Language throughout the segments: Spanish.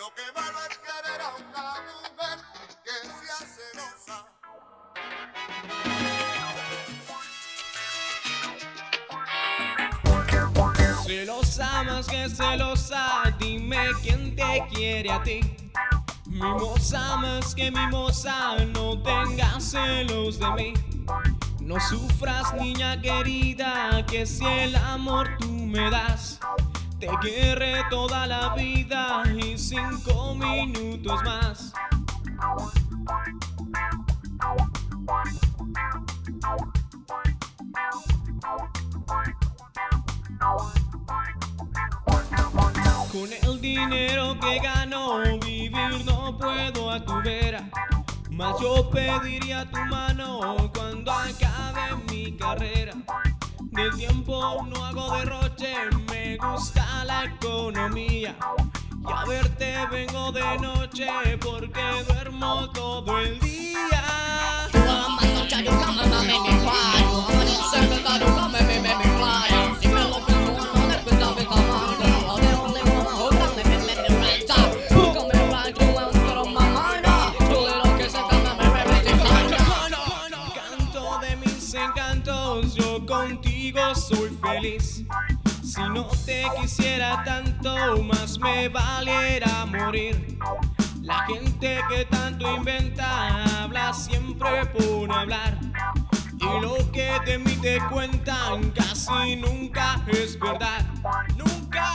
Pero qué malo es querer a una mujer que sea celosa. Celosa más que celosa, dime quién te quiere a ti. Mimosa más que mimosa, no tengas celos de mí. No sufras, niña querida, que si el amor tú me das, te querré toda la vida más. Con el dinero que gano, vivir no puedo a tu vera. Mas yo pediría tu mano cuando acabe mi carrera. Del tiempo no hago derroche, me gusta la economía. Y a verte vengo de noche porque duermo todo el día. Canto de mis encantos, yo contigo soy feliz. Si no te quisiera tanto, más me valiera morir. La gente que tanto inventa habla siempre por hablar. Y lo que de mí te cuentan casi nunca es verdad. ¡Nunca!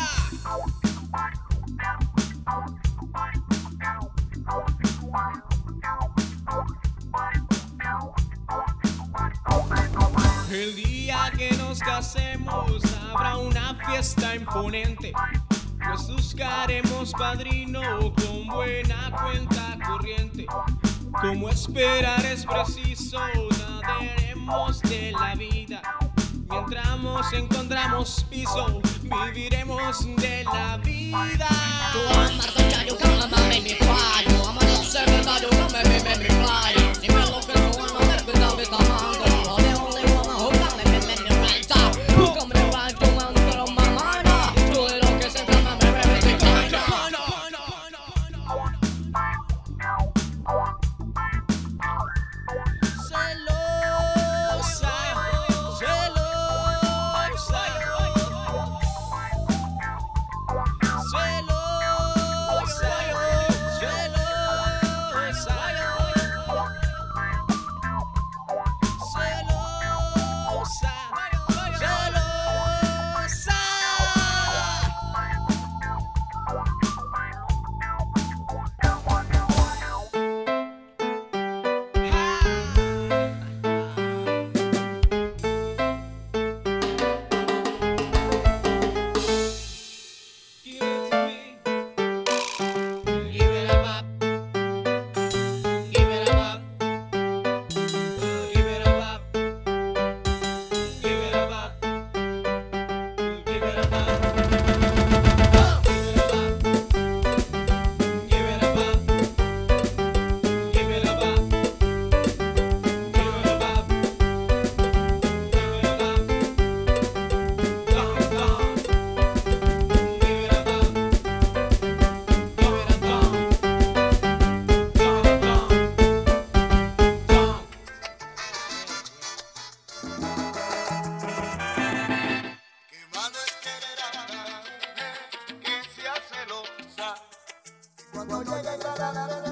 El día que nos casemos habrá una fiesta imponente. Pues buscaremos padrino con buena cuenta corriente. Como esperar es preciso, nadaremos de la vida. Mientras encontramos piso, viviremos de la vida. Cuando llegues a la, la,